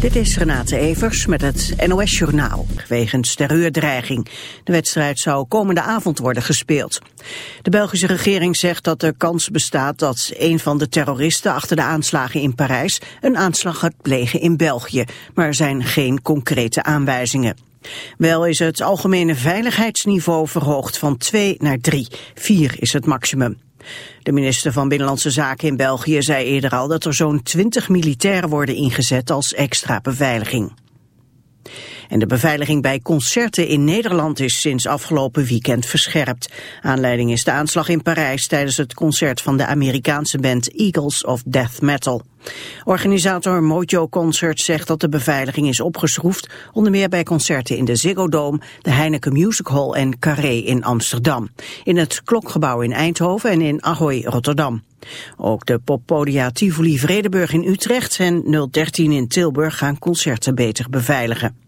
Dit is Renate Evers met het NOS Journaal. Wegens terreurdreiging. De wedstrijd zou komende avond worden gespeeld. De Belgische regering zegt dat er kans bestaat dat een van de terroristen achter de aanslagen in Parijs een aanslag gaat plegen in België. Maar er zijn geen concrete aanwijzingen. Wel is het algemene veiligheidsniveau verhoogd van 2 naar 3. 4 is het maximum. De minister van Binnenlandse Zaken in België zei eerder al dat er zo'n 20 militairen worden ingezet als extra beveiliging. En de beveiliging bij concerten in Nederland is sinds afgelopen weekend verscherpt. Aanleiding is de aanslag in Parijs tijdens het concert van de Amerikaanse band Eagles of Death Metal. Organisator Mojo Concert zegt dat de beveiliging is opgeschroefd, onder meer bij concerten in de Ziggo Dome, de Heineken Music Hall en Carré in Amsterdam, in het Klokgebouw in Eindhoven en in Ahoy Rotterdam. Ook de poppodia Tivoli Vredeburg in Utrecht en 013 in Tilburg gaan concerten beter beveiligen.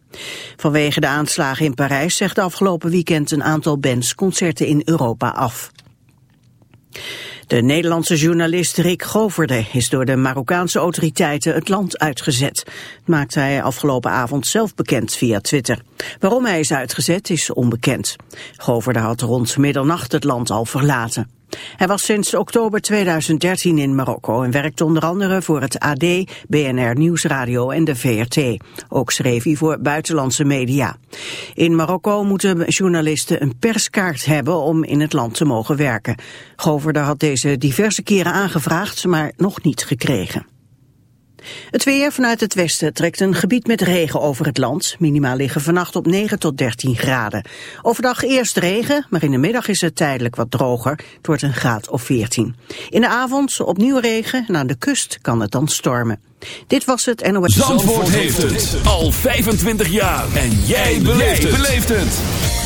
Vanwege de aanslagen in Parijs zegt afgelopen weekend een aantal bands concerten in Europa af. De Nederlandse journalist Rick Goverde is door de Marokkaanse autoriteiten het land uitgezet. Dat maakte hij afgelopen avond zelf bekend via Twitter. Waarom hij is uitgezet is onbekend. Goverde had rond middernacht het land al verlaten. Hij was sinds oktober 2013 in Marokko en werkte onder andere voor het AD, BNR Nieuwsradio en de VRT. Ook schreef hij voor buitenlandse media. In Marokko moeten journalisten een perskaart hebben om in het land te mogen werken. Goverde had deze diverse keren aangevraagd, maar nog niet gekregen. Het weer vanuit het westen trekt een gebied met regen over het land. Minima liggen vannacht op 9 tot 13 graden. Overdag eerst regen, maar in de middag is het tijdelijk wat droger. Het wordt een graad of 14. In de avond opnieuw regen en aan de kust kan het dan stormen. Dit was het NOS. Zandvoort, Zandvoort heeft het al 25 jaar. En jij beleeft het.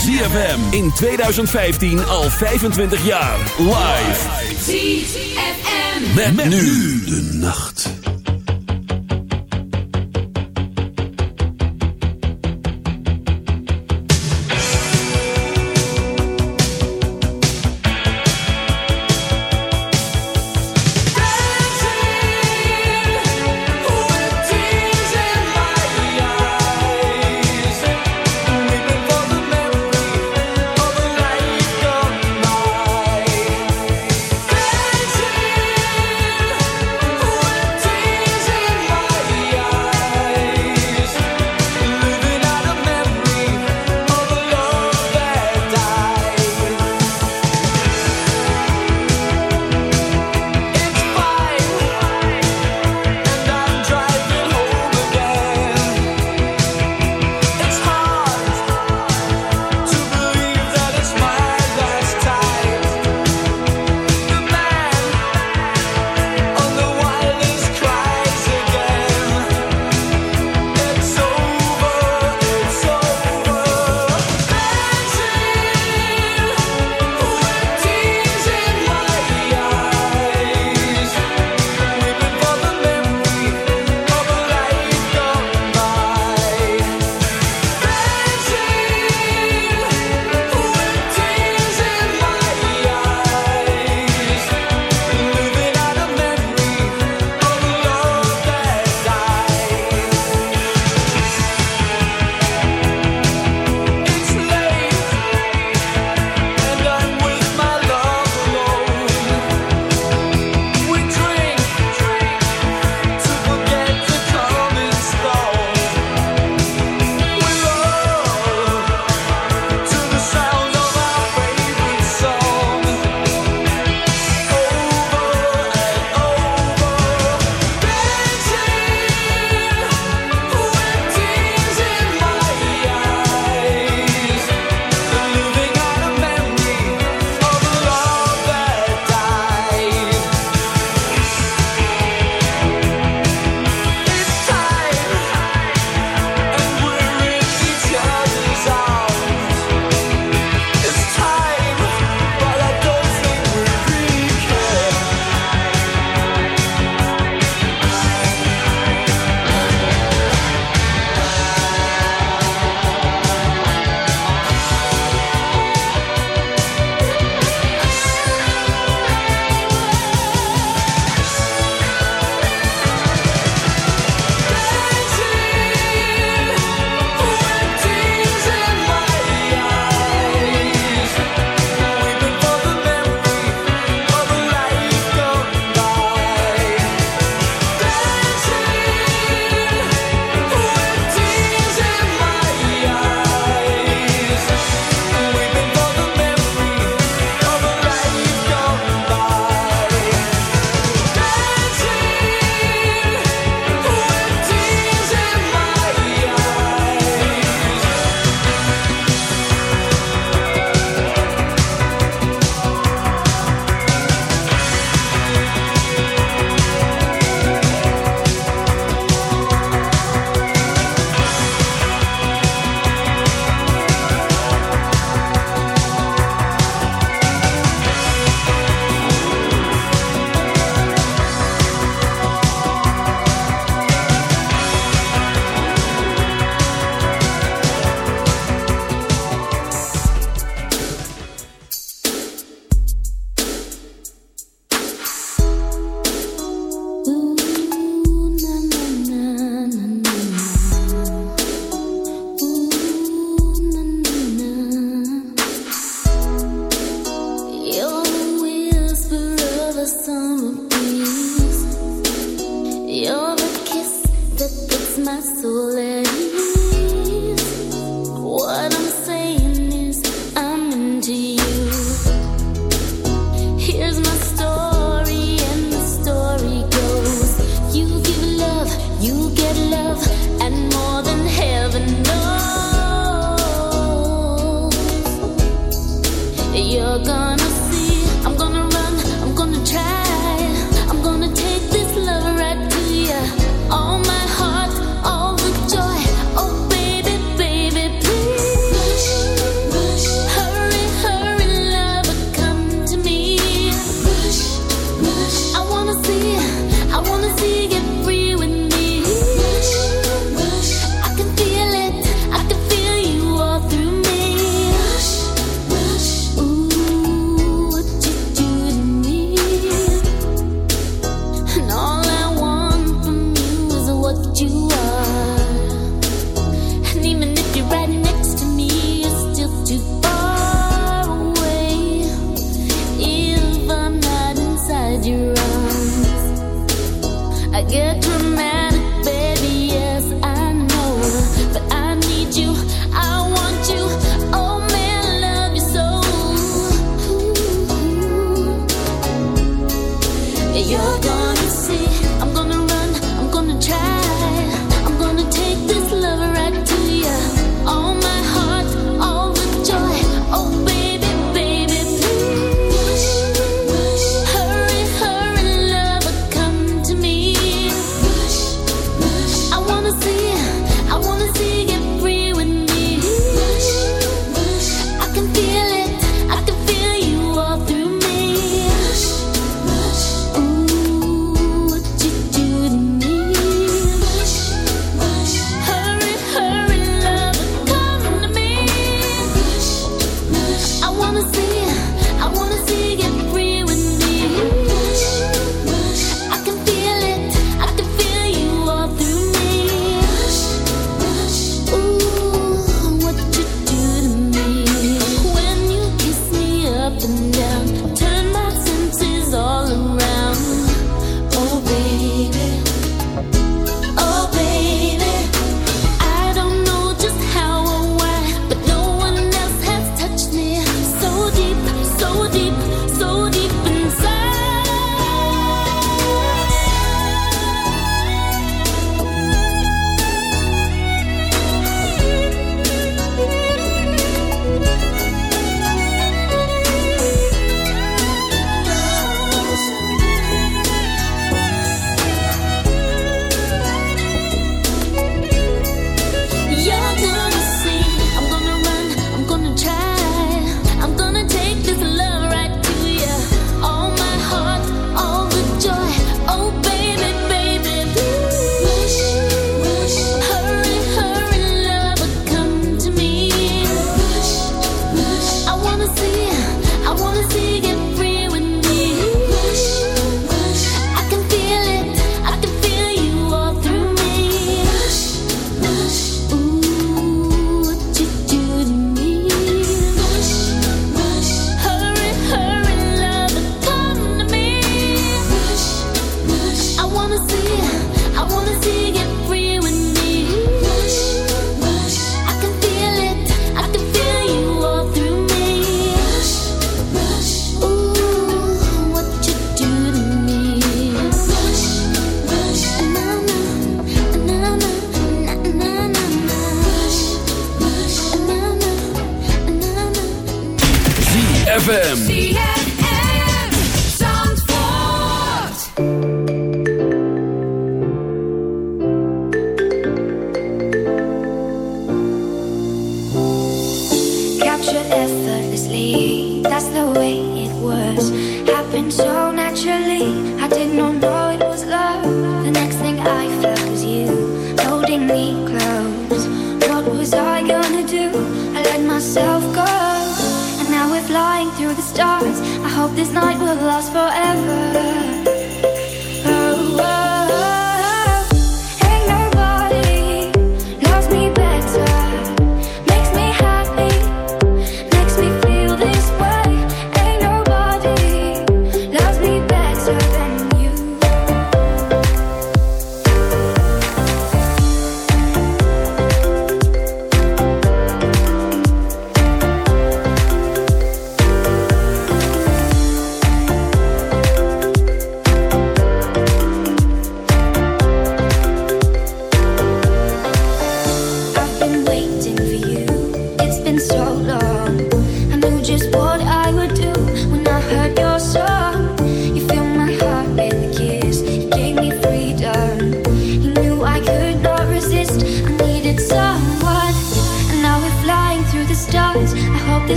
ZFM in 2015 al 25 jaar. Live. ZFM. met nu de nacht.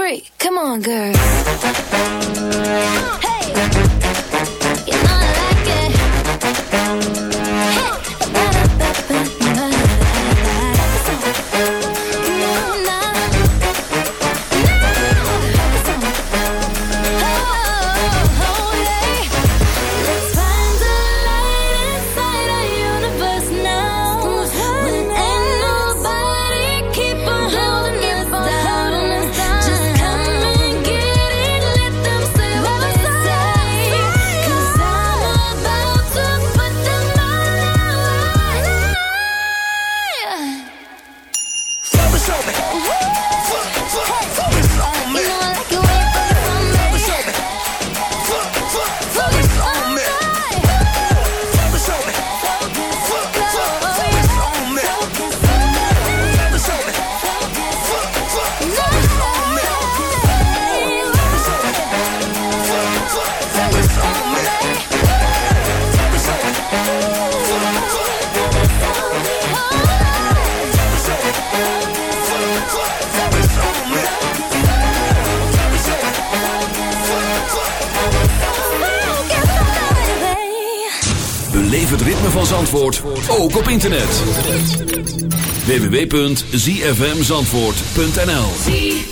three. Come on, girl. Hey. www.zfmzandvoort.nl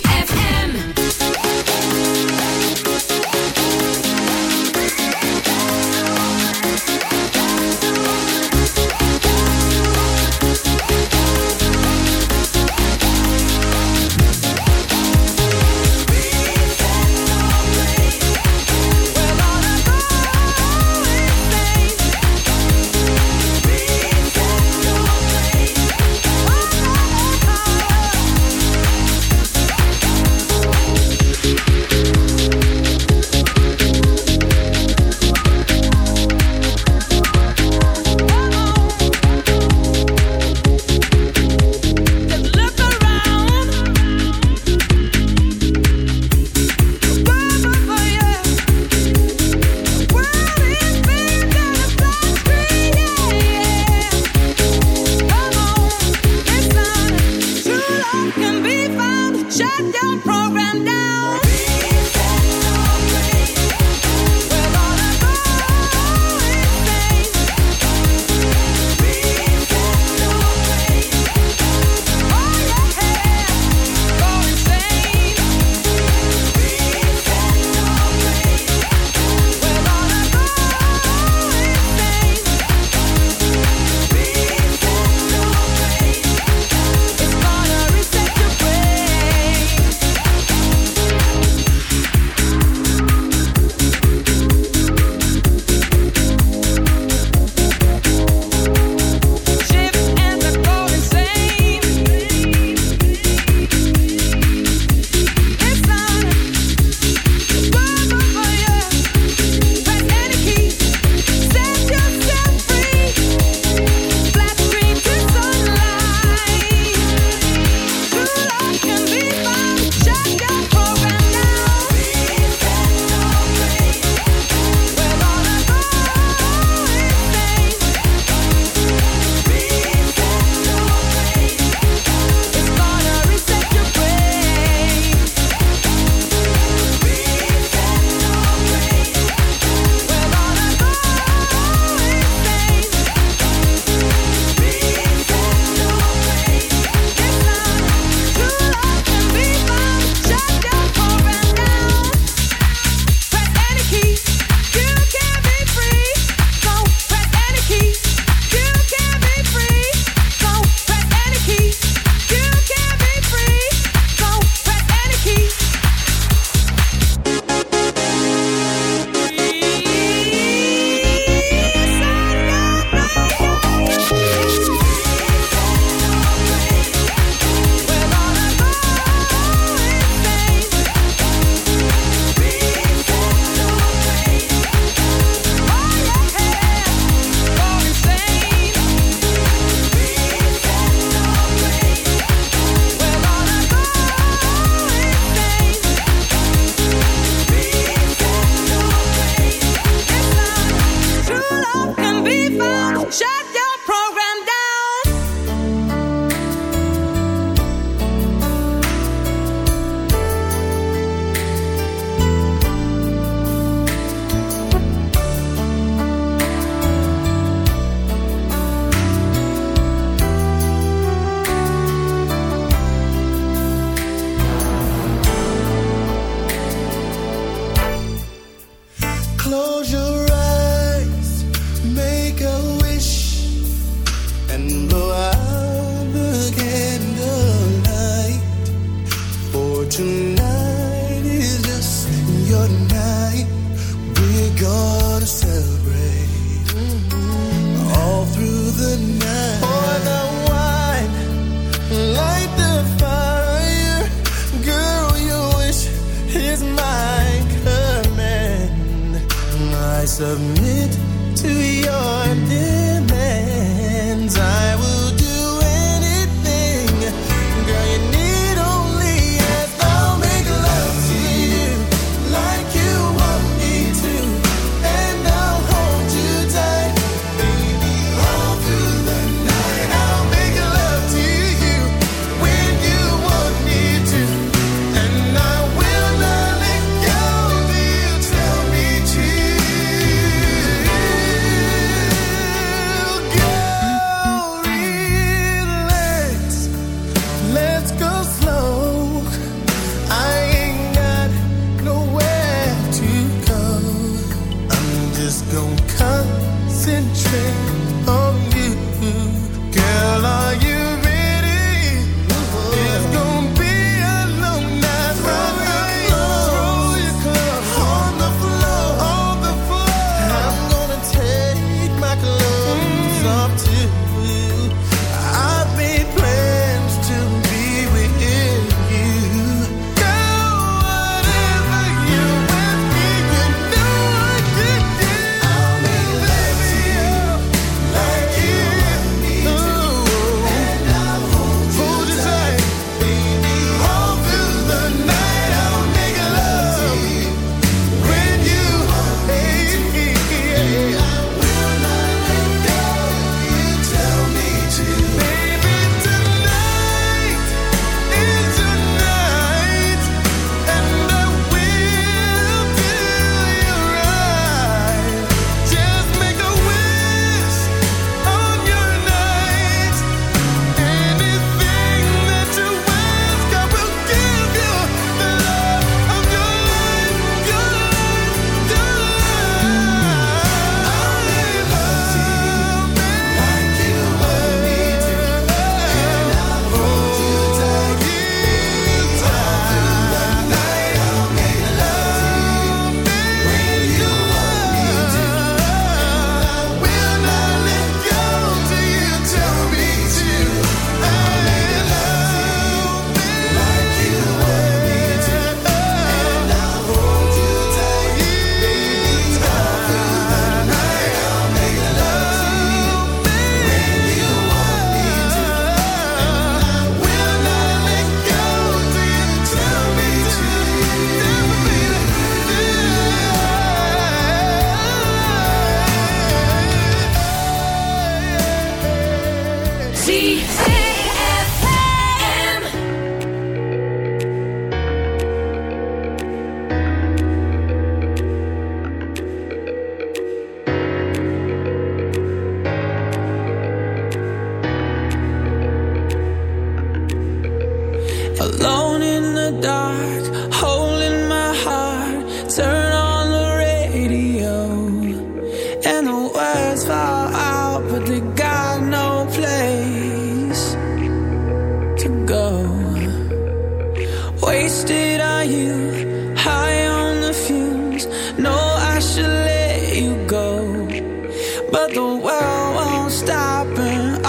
but the world won't stop. And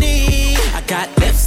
I